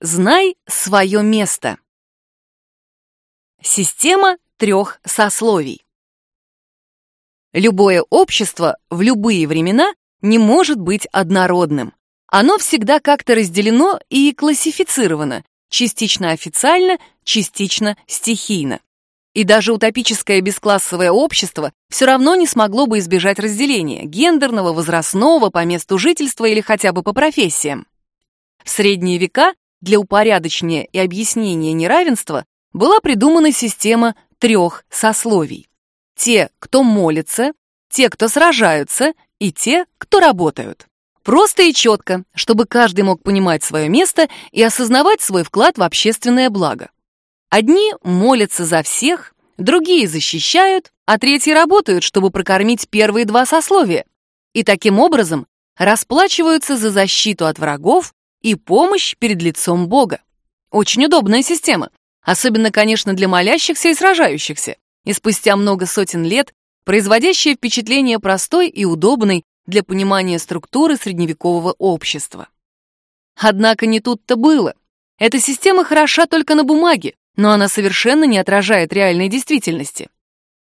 Знай свое место. Система трех сословий. Любое общество в любые времена не может быть однородным. Оно всегда как-то разделено и классифицировано, частично официально, частично стихийно. И даже утопическое бесклассовое общество все равно не смогло бы избежать разделения гендерного, возрастного, по месту жительства или хотя бы по профессиям. В средние века для упорядочения и объяснения неравенства была придумана система трех сословий. Те, кто молится, те, кто сражаются, и те, кто работают. Просто и четко, чтобы каждый мог понимать свое место и осознавать свой вклад в общественное благо. Одни молятся за всех, другие защищают, а третьи работают, чтобы прокормить первые два сословия. И таким образом расплачиваются за защиту от врагов и помощь перед лицом Бога. Очень удобная система, особенно, конечно, для молящихся и сражающихся, и спустя много сотен лет производящая впечатление простой и удобной для понимания структуры средневекового общества. Однако не тут-то было. Эта система хороша только на бумаге, но она совершенно не отражает реальной действительности.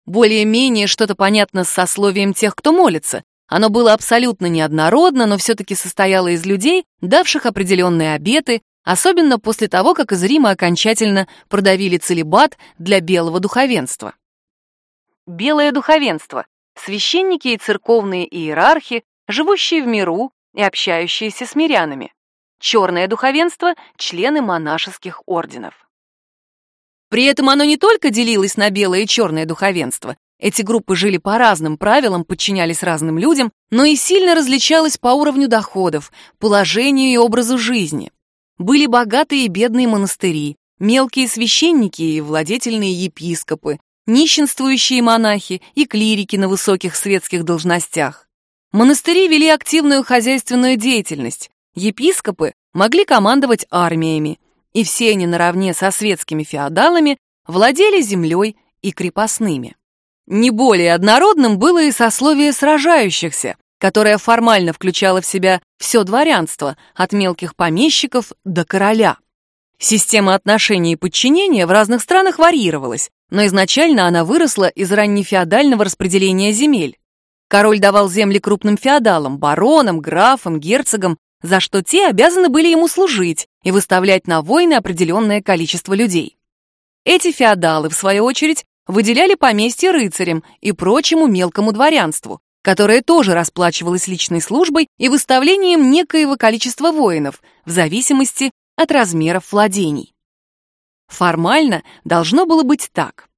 Более-менее что-то понятно с сословием тех, кто молится. Оно было абсолютно неоднородно, но все-таки состояло из людей, давших определенные обеты, особенно после того, как из Рима окончательно продавили целебат для белого духовенства. Белое духовенство — священники и церковные иерархи, живущие в миру и общающиеся с мирянами. Черное духовенство — члены монашеских орденов. При этом оно не только делилось на белое и черное духовенство, эти группы жили по разным правилам, подчинялись разным людям, но и сильно различалось по уровню доходов, положению и образу жизни. Были богатые и бедные монастыри, мелкие священники и владетельные епископы, нищенствующие монахи и клирики на высоких светских должностях. Монастыри вели активную хозяйственную деятельность, епископы могли командовать армиями, и все они наравне со светскими феодалами владели землей и крепостными. Не более однородным было и сословие сражающихся, которое формально включало в себя все дворянство, от мелких помещиков до короля. Система отношений и подчинения в разных странах варьировалась, но изначально она выросла из раннефеодального распределения земель. Король давал земли крупным феодалам, баронам, графам, герцогам, за что те обязаны были ему служить и выставлять на войны определенное количество людей. Эти феодалы, в свою очередь, выделяли поместье рыцарям и прочему мелкому дворянству, которое тоже расплачивалось личной службой и выставлением некоего количества воинов в зависимости от размеров владений. Формально должно было быть так.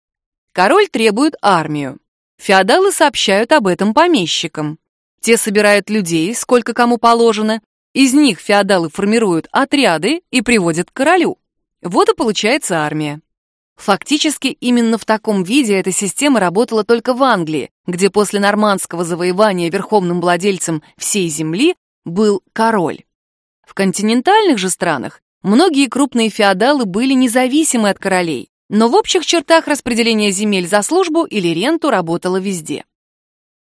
Король требует армию. Феодалы сообщают об этом помещикам. Те собирают людей, сколько кому положено, из них феодалы формируют отряды и приводят к королю. Вот и получается армия. Фактически именно в таком виде эта система работала только в Англии, где после нормандского завоевания верховным владельцем всей земли был король. В континентальных же странах многие крупные феодалы были независимы от королей, но в общих чертах распределение земель за службу или ренту работало везде.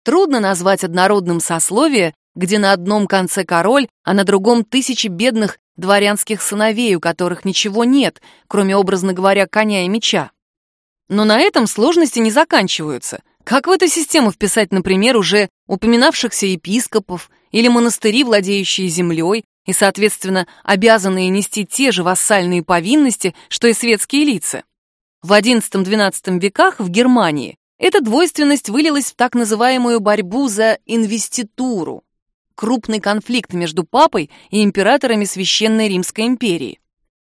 Трудно назвать однородным сословие, где на одном конце король, а на другом тысячи бедных дворянских сыновей, у которых ничего нет, кроме, образно говоря, коня и меча. Но на этом сложности не заканчиваются. Как в эту систему вписать, например, уже упоминавшихся епископов или монастыри, владеющие землей, и, соответственно, обязанные нести те же вассальные повинности, что и светские лица? В XI-XII веках в Германии эта двойственность вылилась в так называемую борьбу за инвеституру крупный конфликт между папой и императорами Священной Римской империи.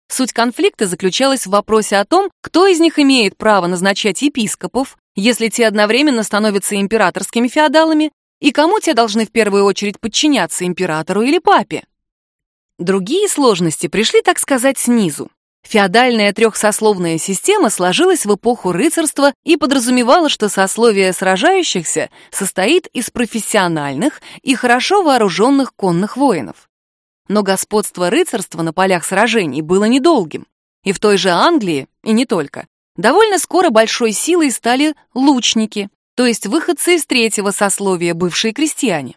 Суть конфликта заключалась в вопросе о том, кто из них имеет право назначать епископов, если те одновременно становятся императорскими феодалами, и кому те должны в первую очередь подчиняться императору или папе. Другие сложности пришли, так сказать, снизу. Феодальная трехсословная система сложилась в эпоху рыцарства и подразумевала, что сословие сражающихся состоит из профессиональных и хорошо вооруженных конных воинов. Но господство рыцарства на полях сражений было недолгим. И в той же Англии, и не только, довольно скоро большой силой стали лучники, то есть выходцы из третьего сословия, бывшие крестьяне.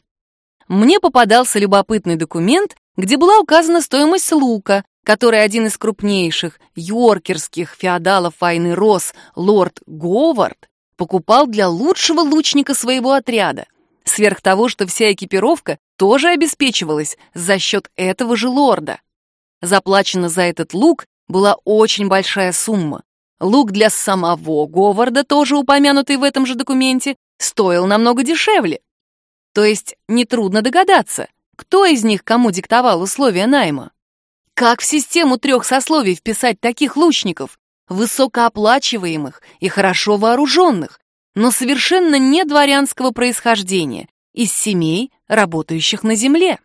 Мне попадался любопытный документ, где была указана стоимость лука, который один из крупнейших йоркерских феодалов войны Рос, лорд Говард, покупал для лучшего лучника своего отряда, сверх того, что вся экипировка тоже обеспечивалась за счет этого же лорда. Заплачена за этот лук была очень большая сумма. Лук для самого Говарда, тоже упомянутый в этом же документе, стоил намного дешевле. То есть нетрудно догадаться, кто из них кому диктовал условия найма. Как в систему трех сословий вписать таких лучников, высокооплачиваемых и хорошо вооруженных, но совершенно не дворянского происхождения, из семей, работающих на земле?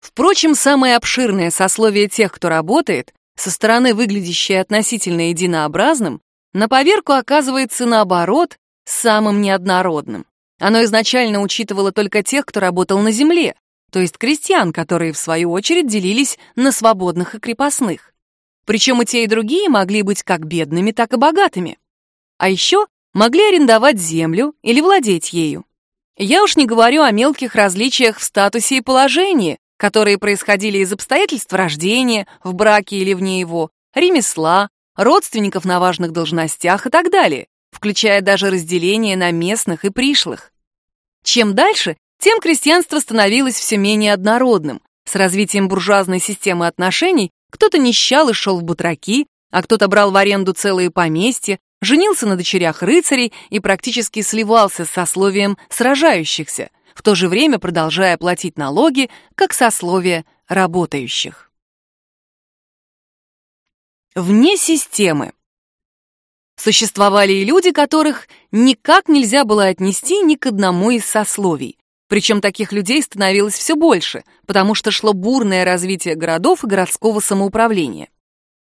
Впрочем, самое обширное сословие тех, кто работает, со стороны выглядящее относительно единообразным, на поверку оказывается наоборот самым неоднородным. Оно изначально учитывало только тех, кто работал на земле, то есть крестьян, которые, в свою очередь, делились на свободных и крепостных. Причем и те, и другие могли быть как бедными, так и богатыми. А еще могли арендовать землю или владеть ею. Я уж не говорю о мелких различиях в статусе и положении, которые происходили из обстоятельств рождения, в браке или вне его, ремесла, родственников на важных должностях и так далее, включая даже разделение на местных и пришлых. Чем дальше, тем крестьянство становилось все менее однородным. С развитием буржуазной системы отношений кто-то нищал и шел в батраки, а кто-то брал в аренду целые поместья, женился на дочерях рыцарей и практически сливался с сословием сражающихся, в то же время продолжая платить налоги, как сословие работающих. Вне системы. Существовали и люди, которых никак нельзя было отнести ни к одному из сословий. Причем таких людей становилось все больше, потому что шло бурное развитие городов и городского самоуправления.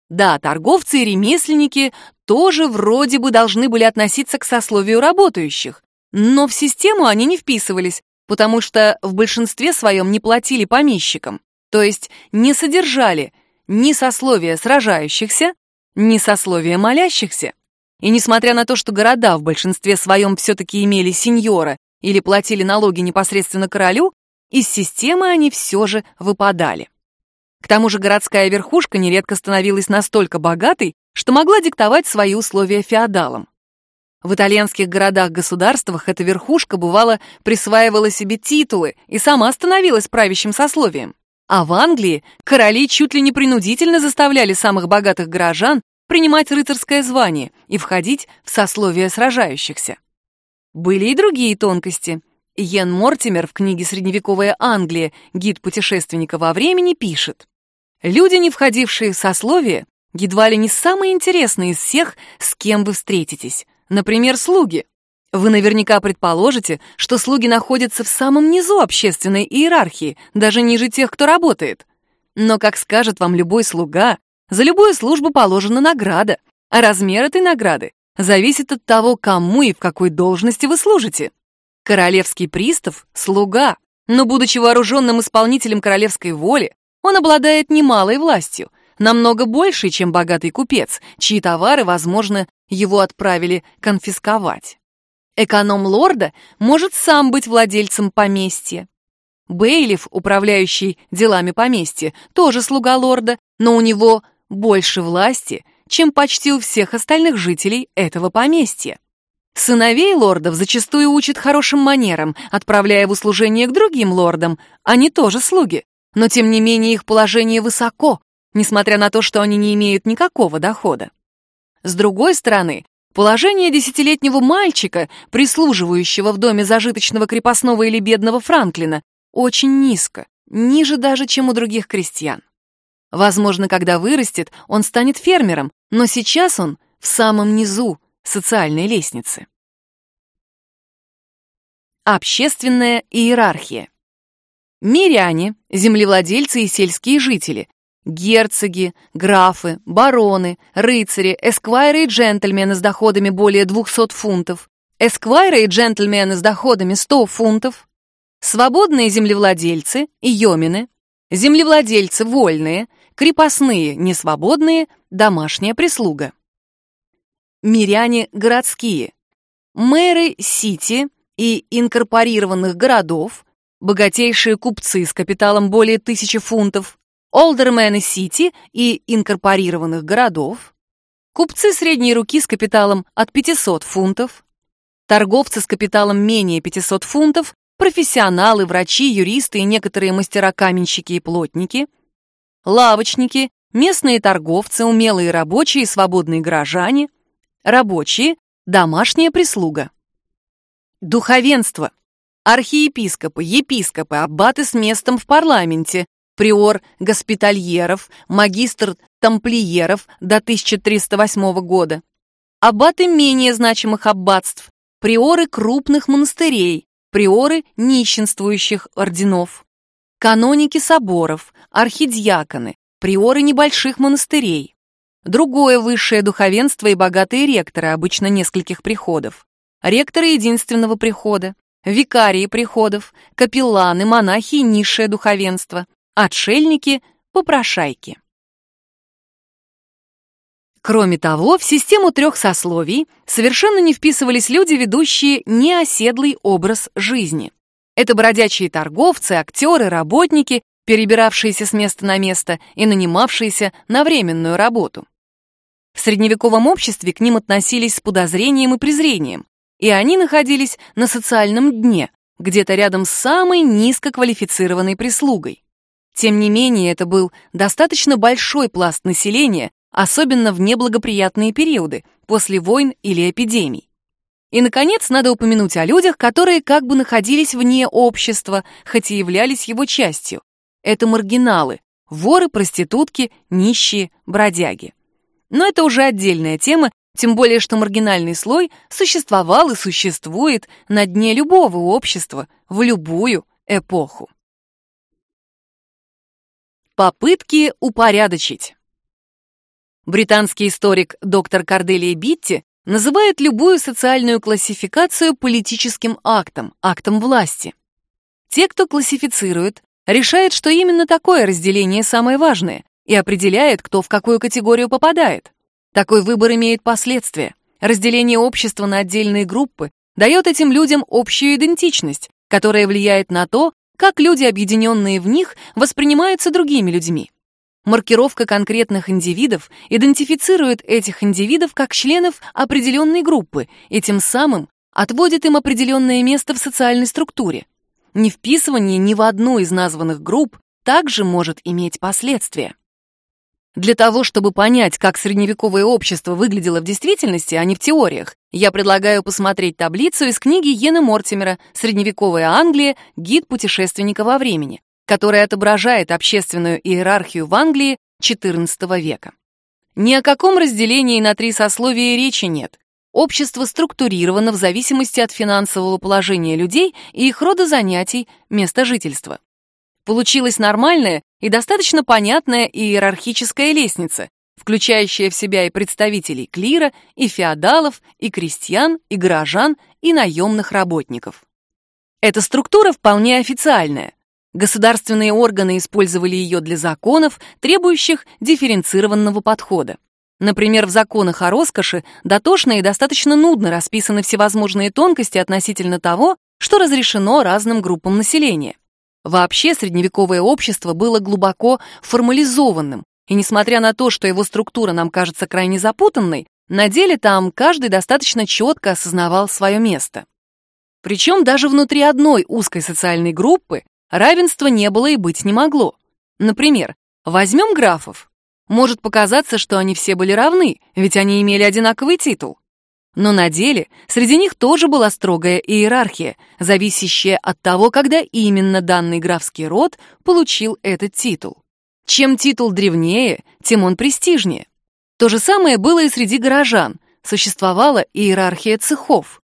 Да, торговцы и ремесленники тоже вроде бы должны были относиться к сословию работающих, но в систему они не вписывались, потому что в большинстве своем не платили помещикам, то есть не содержали ни сословия сражающихся, ни сословия молящихся. И несмотря на то, что города в большинстве своем все-таки имели сеньора или платили налоги непосредственно королю, из системы они все же выпадали. К тому же городская верхушка нередко становилась настолько богатой, что могла диктовать свои условия феодалам. В итальянских городах-государствах эта верхушка, бывало, присваивала себе титулы и сама становилась правящим сословием. А в Англии короли чуть ли не принудительно заставляли самых богатых горожан принимать рыцарское звание и входить в сословие сражающихся. Были и другие тонкости. Йен Мортимер в книге «Средневековая Англия. Гид путешественника во времени» пишет. Люди, не входившие в сословие, едва ли не самые интересные из всех, с кем вы встретитесь. Например, слуги. Вы наверняка предположите, что слуги находятся в самом низу общественной иерархии, даже ниже тех, кто работает. Но, как скажет вам любой слуга, за любую службу положена награда, а размер этой награды зависит от того, кому и в какой должности вы служите. Королевский пристав — слуга, но, будучи вооруженным исполнителем королевской воли, он обладает немалой властью, намного большей, чем богатый купец, чьи товары, возможно, его отправили конфисковать. Эконом лорда может сам быть владельцем поместья. Бейлиф, управляющий делами поместья, тоже слуга лорда, но у него больше власти, чем почти у всех остальных жителей этого поместья. Сыновей лордов зачастую учат хорошим манерам, отправляя в услужение к другим лордам, они тоже слуги, но тем не менее их положение высоко, несмотря на то, что они не имеют никакого дохода. С другой стороны, положение десятилетнего мальчика, прислуживающего в доме зажиточного крепостного или бедного Франклина, очень низко, ниже даже, чем у других крестьян. Возможно, когда вырастет, он станет фермером, но сейчас он в самом низу социальной лестницы. Общественная иерархия. Миряне, землевладельцы и сельские жители, Герцоги, графы, бароны, рыцари, эсквайры и джентльмены с доходами более 200 фунтов, эсквайры и джентльмены с доходами 100 фунтов, свободные землевладельцы и йомины, землевладельцы вольные, крепостные несвободные, домашняя прислуга. Миряне городские, мэры сити и инкорпорированных городов, богатейшие купцы с капиталом более тысячи фунтов, олдермены Сити и инкорпорированных городов, купцы средней руки с капиталом от 500 фунтов, торговцы с капиталом менее 500 фунтов, профессионалы, врачи, юристы и некоторые мастера-каменщики и плотники, лавочники, местные торговцы, умелые рабочие и свободные горожане, рабочие, домашняя прислуга. Духовенство. Архиепископы, епископы, аббаты с местом в парламенте, приор госпитальеров, магистр тамплиеров до 1308 года, аббаты менее значимых аббатств, приоры крупных монастырей, приоры нищенствующих орденов, каноники соборов, архидиаконы, приоры небольших монастырей, другое высшее духовенство и богатые ректоры, обычно нескольких приходов, ректоры единственного прихода, викарии приходов, капелланы, монахи и низшее духовенство, отшельники, попрошайки. Кроме того, в систему трех сословий совершенно не вписывались люди, ведущие неоседлый образ жизни. Это бродячие торговцы, актеры, работники, перебиравшиеся с места на место и нанимавшиеся на временную работу. В средневековом обществе к ним относились с подозрением и презрением, и они находились на социальном дне, где-то рядом с самой низкоквалифицированной прислугой. Тем не менее, это был достаточно большой пласт населения, особенно в неблагоприятные периоды, после войн или эпидемий. И, наконец, надо упомянуть о людях, которые как бы находились вне общества, хоть и являлись его частью. Это маргиналы, воры, проститутки, нищие, бродяги. Но это уже отдельная тема, тем более что маргинальный слой существовал и существует на дне любого общества в любую эпоху. Попытки упорядочить. Британский историк доктор Корделия Битти называет любую социальную классификацию политическим актом, актом власти. Те, кто классифицирует, решают, что именно такое разделение самое важное и определяет, кто в какую категорию попадает. Такой выбор имеет последствия. Разделение общества на отдельные группы дает этим людям общую идентичность, которая влияет на то, как люди, объединенные в них, воспринимаются другими людьми. Маркировка конкретных индивидов идентифицирует этих индивидов как членов определенной группы и тем самым отводит им определенное место в социальной структуре. Невписывание ни в одну из названных групп также может иметь последствия. Для того, чтобы понять, как средневековое общество выглядело в действительности, а не в теориях, я предлагаю посмотреть таблицу из книги Йена Мортимера «Средневековая Англия. Гид путешественника во времени», которая отображает общественную иерархию в Англии XIV века. Ни о каком разделении на три сословия речи нет. Общество структурировано в зависимости от финансового положения людей и их рода занятий, места жительства. Получилась нормальная и достаточно понятная иерархическая лестница, включающая в себя и представителей клира, и феодалов, и крестьян, и горожан, и наемных работников. Эта структура вполне официальная. Государственные органы использовали ее для законов, требующих дифференцированного подхода. Например, в законах о роскоши дотошно и достаточно нудно расписаны всевозможные тонкости относительно того, что разрешено разным группам населения. Вообще средневековое общество было глубоко формализованным, и несмотря на то, что его структура нам кажется крайне запутанной, на деле там каждый достаточно четко осознавал свое место. Причем даже внутри одной узкой социальной группы равенства не было и быть не могло. Например, возьмем графов. Может показаться, что они все были равны, ведь они имели одинаковый титул. Но на деле среди них тоже была строгая иерархия, зависящая от того, когда именно данный графский род получил этот титул. Чем титул древнее, тем он престижнее. То же самое было и среди горожан. Существовала иерархия цехов.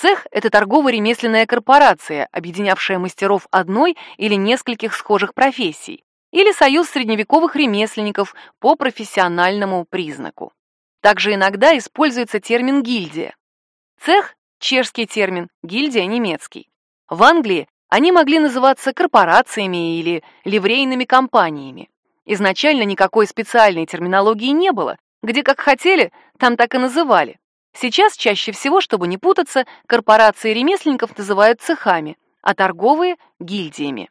Цех — это торгово-ремесленная корпорация, объединявшая мастеров одной или нескольких схожих профессий, или союз средневековых ремесленников по профессиональному признаку. Также иногда используется термин «гильдия». Цех – чешский термин, гильдия – немецкий. В Англии они могли называться корпорациями или ливрейными компаниями. Изначально никакой специальной терминологии не было, где как хотели, там так и называли. Сейчас чаще всего, чтобы не путаться, корпорации ремесленников называют цехами, а торговые — гильдиями.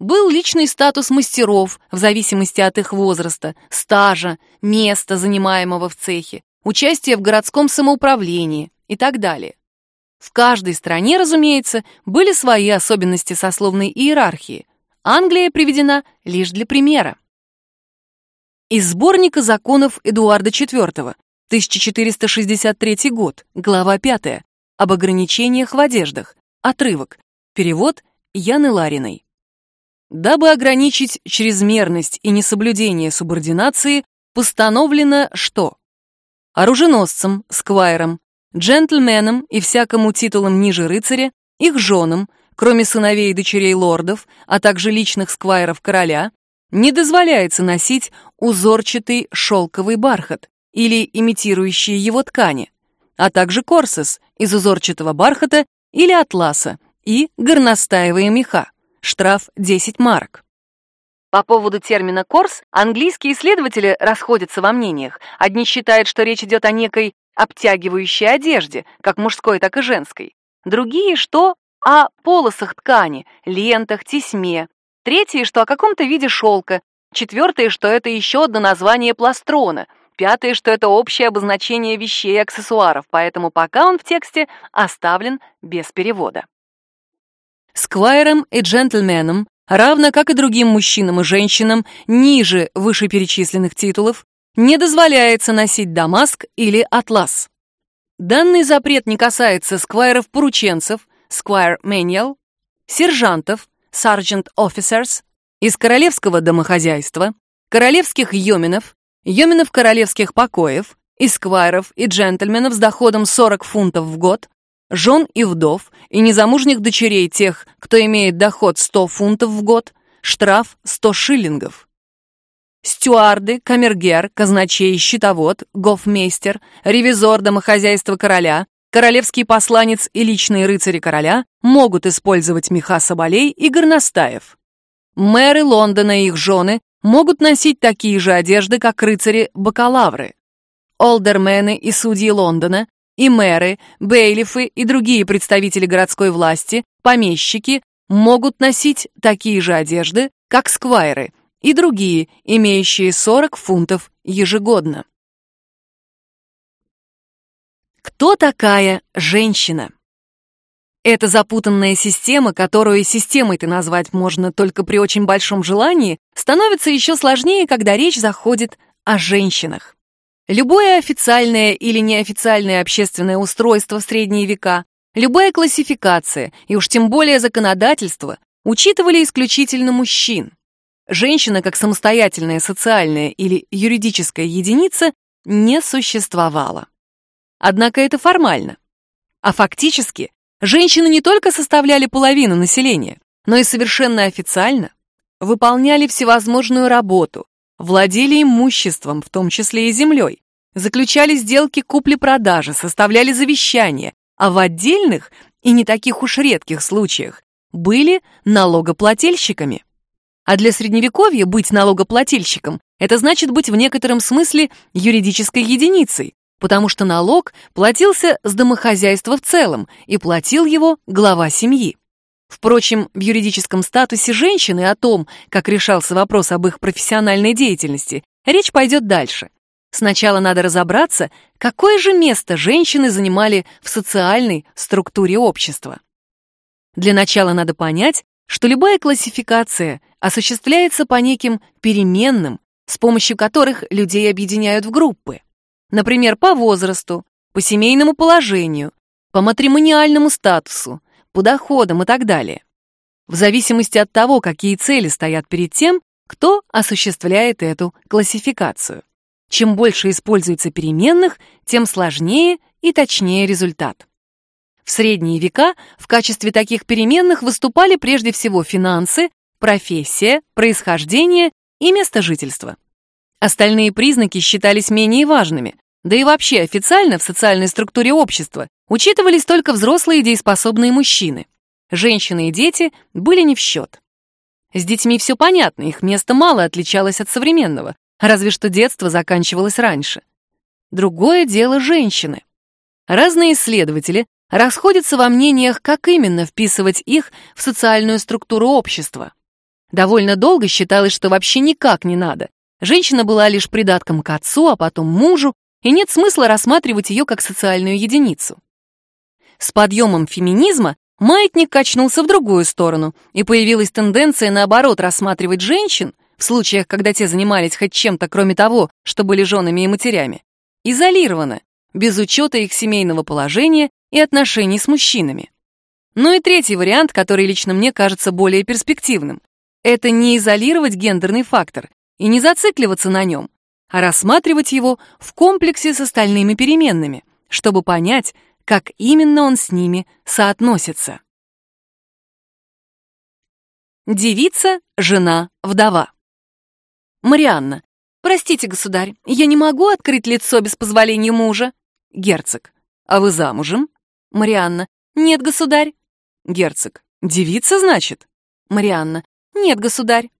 Был личный статус мастеров в зависимости от их возраста, стажа, места, занимаемого в цехе, участия в городском самоуправлении и так далее. В каждой стране, разумеется, были свои особенности сословной иерархии. Англия приведена лишь для примера. Из сборника законов Эдуарда IV, 1463 год, глава 5, об ограничениях в одеждах, отрывок, перевод Яны Лариной. Дабы ограничить чрезмерность и несоблюдение субординации, постановлено, что оруженосцам, сквайрам, джентльменам и всякому титулам ниже рыцаря, их женам, кроме сыновей и дочерей лордов, а также личных сквайров короля, не дозволяется носить узорчатый шелковый бархат или имитирующие его ткани, а также корсес из узорчатого бархата или атласа и горностаевые меха. Штраф 10 марок. По поводу термина «корс» английские исследователи расходятся во мнениях. Одни считают, что речь идет о некой обтягивающей одежде, как мужской, так и женской. Другие, что о полосах ткани, лентах, тесьме, Третье, что о каком-то виде шелка. Четвертое, что это еще одно название пластрона. Пятое, что это общее обозначение вещей и аксессуаров, поэтому пока он в тексте оставлен без перевода. Сквайрам и джентльменам, равно как и другим мужчинам и женщинам ниже вышеперечисленных титулов, не дозволяется носить дамаск или атлас. Данный запрет не касается сквайров-порученцев, сквайр мэниал, сержантов, sergeant officers, из королевского домохозяйства, королевских йоминов, йоминов королевских покоев, эсквайров и джентльменов с доходом 40 фунтов в год, жен и вдов, и незамужних дочерей тех, кто имеет доход 100 фунтов в год, штраф 100 шиллингов. Стюарды, камергер, казначей, счетовод, гофмейстер, ревизор домохозяйства короля, королевский посланец и личные рыцари короля могут использовать меха соболей и горностаев. Мэры Лондона и их жены могут носить такие же одежды, как рыцари-бакалавры. Олдермены и судьи Лондона, и мэры, бейлифы и другие представители городской власти, помещики могут носить такие же одежды, как сквайры и другие, имеющие 40 фунтов ежегодно. Кто такая женщина? Это запутанная система, которую системой-то назвать можно только при очень большом желании, становится еще сложнее, когда речь заходит о женщинах. Любое официальное или неофициальное общественное устройство в средние века, любая классификация и уж тем более законодательство учитывали исключительно мужчин. Женщина как самостоятельная социальная или юридическая единица не существовала. Однако это формально. А фактически женщины не только составляли половину населения, но и совершенно официально выполняли всевозможную работу, владели имуществом, в том числе и землей, заключали сделки купли-продажи, составляли завещания, а в отдельных и не таких уж редких случаях были налогоплательщиками. А для средневековья быть налогоплательщиком – это значит быть в некотором смысле юридической единицей, потому что налог платился с домохозяйства в целом, и платил его глава семьи. Впрочем, в юридическом статусе женщины о том, как решался вопрос об их профессиональной деятельности, речь пойдет дальше. Сначала надо разобраться, какое же место женщины занимали в социальной структуре общества. Для начала надо понять, что любая классификация осуществляется по неким переменным, с помощью которых людей объединяют в группы. Например, по возрасту, по семейному положению, по матримониальному статусу, по доходам и так далее. В зависимости от того, какие цели стоят перед тем, кто осуществляет эту классификацию. Чем больше используется переменных, тем сложнее и точнее результат. В средние века в качестве таких переменных выступали прежде всего финансы, профессия, происхождение и место жительства. Остальные признаки считались менее важными, да и вообще официально в социальной структуре общества учитывались только взрослые дееспособные мужчины. Женщины и дети были не в счет. С детьми все понятно, их место мало отличалось от современного, разве что детство заканчивалось раньше. Другое дело женщины. Разные исследователи расходятся во мнениях, как именно вписывать их в социальную структуру общества. Довольно долго считалось, что вообще никак не надо. Женщина была лишь придатком к отцу, а потом мужу, и нет смысла рассматривать ее как социальную единицу. С подъемом феминизма маятник качнулся в другую сторону, и появилась тенденция, наоборот, рассматривать женщин, в случаях, когда те занимались хоть чем-то, кроме того, что были женами и матерями, изолированно, без учета их семейного положения и отношений с мужчинами. Ну и третий вариант, который лично мне кажется более перспективным. Это не изолировать гендерный фактор и не зацикливаться на нем, а рассматривать его в комплексе с остальными переменными, чтобы понять, как именно он с ними соотносится. Девица, жена, вдова. Марианна. Простите, государь, я не могу открыть лицо без позволения мужа. Герцог. А вы замужем? Марианна. Нет, государь. Герцог. Девица, значит? Марианна. Нет, государь.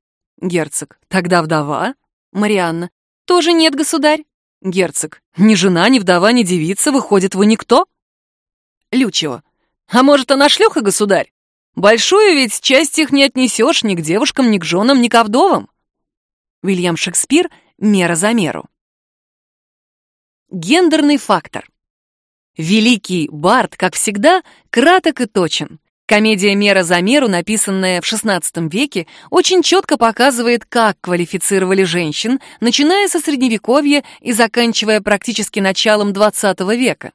Герцог. Тогда вдова? Марианна. Тоже нет, государь. Герцог. Ни жена, ни вдова, ни девица, выходит, вы никто? Лючева. А может, она шлюха, государь? Большую ведь часть их не отнесешь ни к девушкам, ни к женам, ни к вдовам. Вильям Шекспир «Мера за меру». Гендерный фактор. Великий Барт, как всегда, краток и точен. Комедия «Мера за меру», написанная в XVI веке, очень четко показывает, как квалифицировали женщин, начиная со Средневековья и заканчивая практически началом XX века.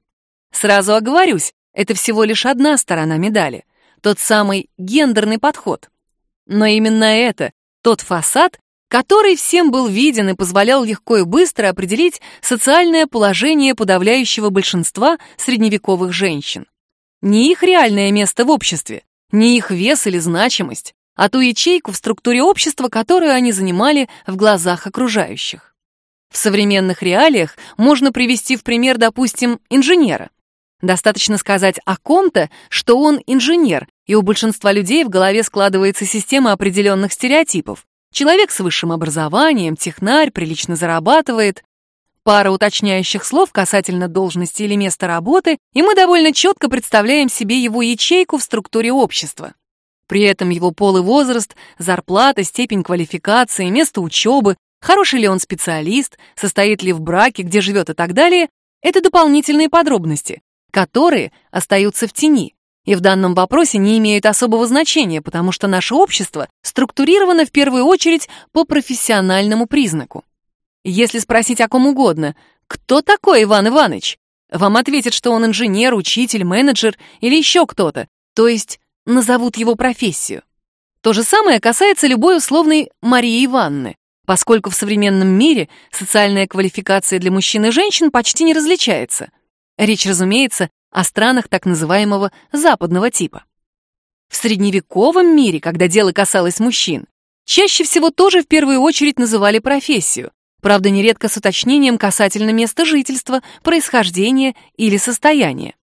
Сразу оговорюсь, это всего лишь одна сторона медали, тот самый гендерный подход. Но именно это, тот фасад, который всем был виден и позволял легко и быстро определить социальное положение подавляющего большинства средневековых женщин. Не их реальное место в обществе, не их вес или значимость, а ту ячейку в структуре общества, которую они занимали в глазах окружающих. В современных реалиях можно привести в пример, допустим, инженера. Достаточно сказать о ком-то, что он инженер, и у большинства людей в голове складывается система определенных стереотипов. Человек с высшим образованием, технарь, прилично зарабатывает. Пара уточняющих слов касательно должности или места работы, и мы довольно четко представляем себе его ячейку в структуре общества. При этом его пол и возраст, зарплата, степень квалификации, место учебы, хороший ли он специалист, состоит ли в браке, где живет и так далее — это дополнительные подробности, которые остаются в тени и в данном вопросе не имеют особого значения, потому что наше общество структурировано в первую очередь по профессиональному признаку. Если спросить о ком угодно, кто такой Иван Иванович, вам ответят, что он инженер, учитель, менеджер или еще кто-то, то есть назовут его профессию. То же самое касается любой условной Марии Ивановны, поскольку в современном мире социальная квалификация для мужчин и женщин почти не различается. Речь, разумеется, о странах так называемого западного типа. В средневековом мире, когда дело касалось мужчин, чаще всего тоже в первую очередь называли профессию, правда, нередко с уточнением касательно места жительства, происхождения или состояния.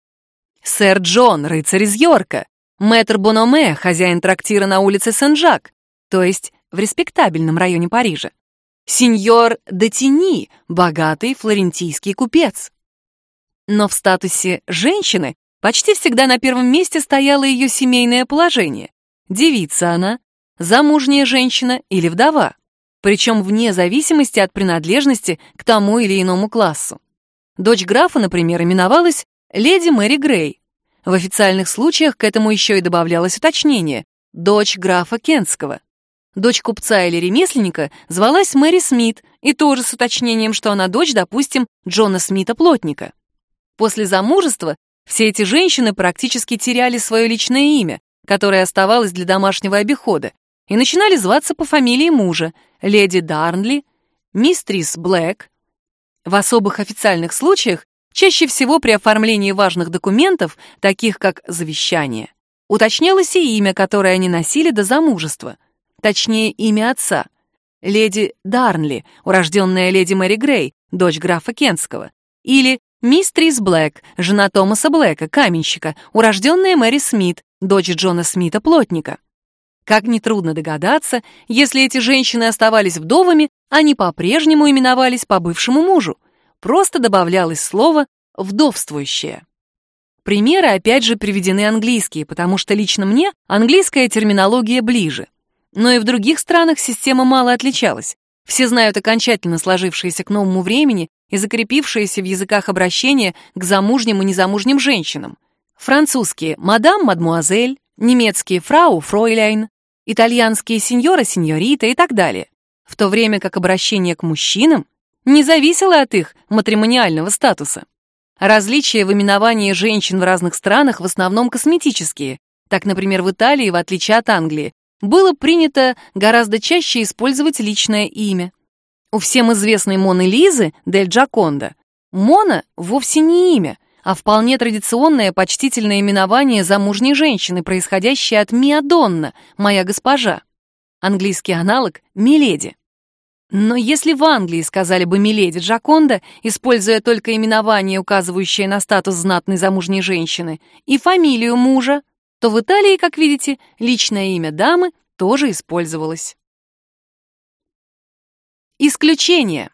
Сэр Джон, рыцарь из Йорка, мэтр Бономе, хозяин трактира на улице Сен-Жак, то есть в респектабельном районе Парижа. Сеньор Детини, богатый флорентийский купец. Но в статусе женщины почти всегда на первом месте стояло ее семейное положение. Девица она, замужняя женщина или вдова, причем вне зависимости от принадлежности к тому или иному классу. Дочь графа, например, именовалась леди Мэри Грей. В официальных случаях к этому еще и добавлялось уточнение – дочь графа Кентского. Дочь купца или ремесленника звалась Мэри Смит, и тоже с уточнением, что она дочь, допустим, Джона Смита-плотника. После замужества все эти женщины практически теряли свое личное имя, которое оставалось для домашнего обихода, и начинали зваться по фамилии мужа — леди Дарнли, мистрис Блэк. В особых официальных случаях, чаще всего при оформлении важных документов, таких как завещание, уточнялось и имя, которое они носили до замужества, точнее, имя отца — леди Дарнли, урожденная леди Мэри Грей, дочь графа Кентского, или Мистрис Блэк, жена Томаса Блэка, каменщика, урожденная Мэри Смит, дочь Джона Смита, плотника. Как нетрудно догадаться, если эти женщины оставались вдовами, они по-прежнему именовались по бывшему мужу. Просто добавлялось слово «вдовствующее». Примеры опять же приведены английские, потому что лично мне английская терминология ближе. Но и в других странах система мало отличалась. Все знают окончательно сложившиеся к новому времени и закрепившиеся в языках обращения к замужним и незамужним женщинам. Французские «мадам», «мадмуазель», немецкие «фрау», «фройляйн», итальянские «сеньора», «сеньорита» и так далее. В то время как обращение к мужчинам не зависело от их матримониального статуса. Различия в именовании женщин в разных странах в основном косметические. Так, например, в Италии, в отличие от Англии, было принято гораздо чаще использовать личное имя. У всем известной Моны Лизы, Дель Джаконда, Мона вовсе не имя, а вполне традиционное почтительное именование замужней женщины, происходящее от Миадонна, моя госпожа. Английский аналог — Миледи. Но если в Англии сказали бы «Миледи Джаконда», используя только именование, указывающее на статус знатной замужней женщины, и фамилию мужа, то в Италии, как видите, личное имя дамы тоже использовалось. Исключение.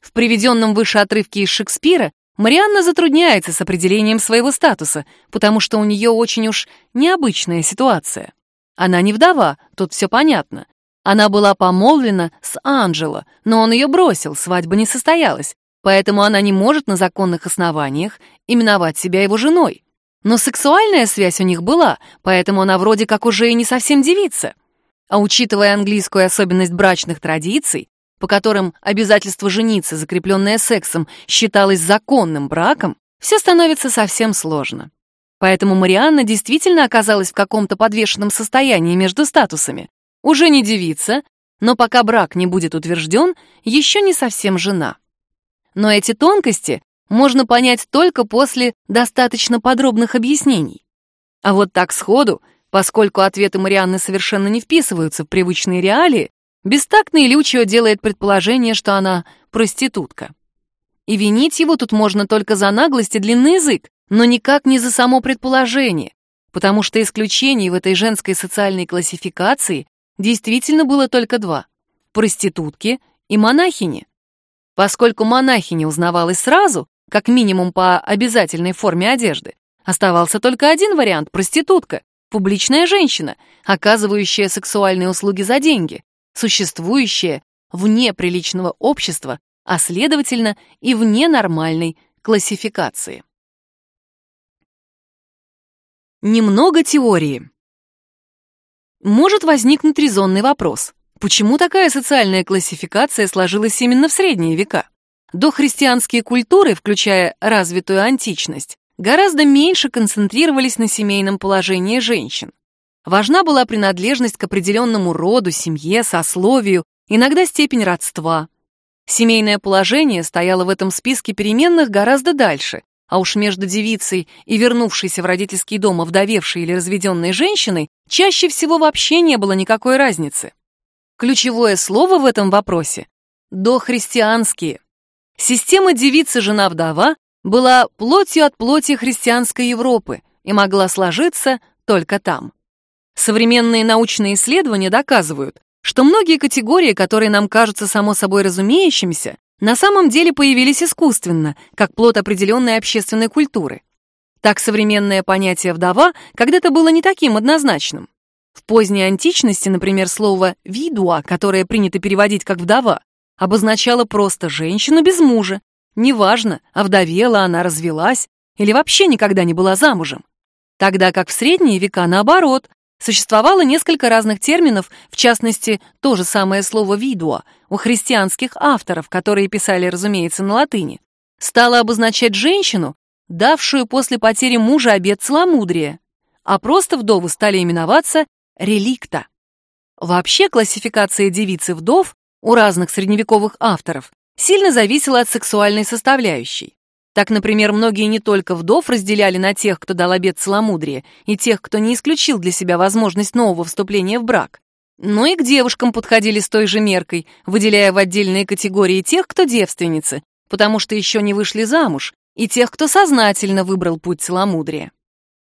В приведенном выше отрывке из Шекспира Марианна затрудняется с определением своего статуса, потому что у нее очень уж необычная ситуация. Она не вдова, тут все понятно, она была помолвлена с Анджело, но он ее бросил, свадьба не состоялась, поэтому она не может на законных основаниях именовать себя его женой. Но сексуальная связь у них была, поэтому она вроде как уже и не совсем девица. А учитывая английскую особенность брачных традиций, по которым обязательство жениться, закрепленное сексом, считалось законным браком, все становится совсем сложно. Поэтому Марианна действительно оказалась в каком-то подвешенном состоянии между статусами. Уже не девица, но пока брак не будет утвержден, еще не совсем жена. Но эти тонкости можно понять только после достаточно подробных объяснений. А вот так сходу, поскольку ответы Марианны совершенно не вписываются в привычные реалии, бестактный Лючио делает предположение, что она проститутка. И винить его тут можно только за наглость и длинный язык, но никак не за само предположение, потому что исключений в этой женской социальной классификации действительно было только два — проститутки и монахини. Поскольку монахиня узнавалась сразу, как минимум по обязательной форме одежды, оставался только один вариант — проститутка, публичная женщина, оказывающая сексуальные услуги за деньги, существующая вне приличного общества, а следовательно и вне нормальной классификации. Немного теории. Может возникнуть резонный вопрос. Почему такая социальная классификация сложилась именно в средние века? Дохристианские культуры, включая развитую античность, гораздо меньше концентрировались на семейном положении женщин. Важна была принадлежность к определенному роду, семье, сословию, иногда степень родства. Семейное положение стояло в этом списке переменных гораздо дальше, а уж между девицей и вернувшейся в родительский дом овдовевшей или разведенной женщиной чаще всего вообще не было никакой разницы. Ключевое слово в этом вопросе — дохристианские. Система девица-жена-вдова была плотью от плоти христианской Европы и могла сложиться только там. Современные научные исследования доказывают, что многие категории, которые нам кажутся само собой разумеющимися, на самом деле появились искусственно, как плод определенной общественной культуры. Так современное понятие «вдова» когда-то было не таким однозначным. В поздней античности, например, слово «видуа», которое принято переводить как «вдова», обозначало просто женщину без мужа. Неважно, овдовела она, развелась или вообще никогда не была замужем. Тогда как в средние века, наоборот, Существовало несколько разных терминов, в частности, то же самое слово «видуа» у христианских авторов, которые писали, разумеется, на латыни, стало обозначать женщину, давшую после потери мужа обет целомудрия, а просто вдовы стали именоваться реликта. Вообще классификация девицы-вдов у разных средневековых авторов сильно зависела от сексуальной составляющей. Так, например, многие не только вдов разделяли на тех, кто дал обет целомудрия, и тех, кто не исключил для себя возможность нового вступления в брак, но и к девушкам подходили с той же меркой, выделяя в отдельные категории тех, кто девственницы, потому что еще не вышли замуж, и тех, кто сознательно выбрал путь целомудрия.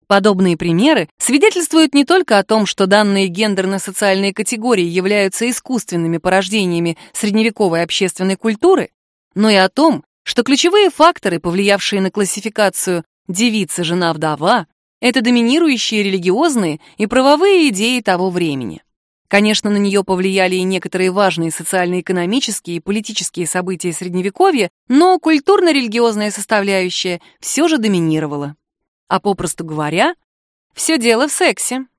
Подобные примеры свидетельствуют не только о том, что данные гендерно-социальные категории являются искусственными порождениями средневековой общественной культуры, но и о том, что ключевые факторы, повлиявшие на классификацию Девица, жена, вдова — это доминирующие религиозные и правовые идеи того времени. Конечно, на нее повлияли и некоторые важные социально-экономические и политические события Средневековья, но культурно-религиозная составляющая все же доминировала. А попросту говоря, все дело в сексе.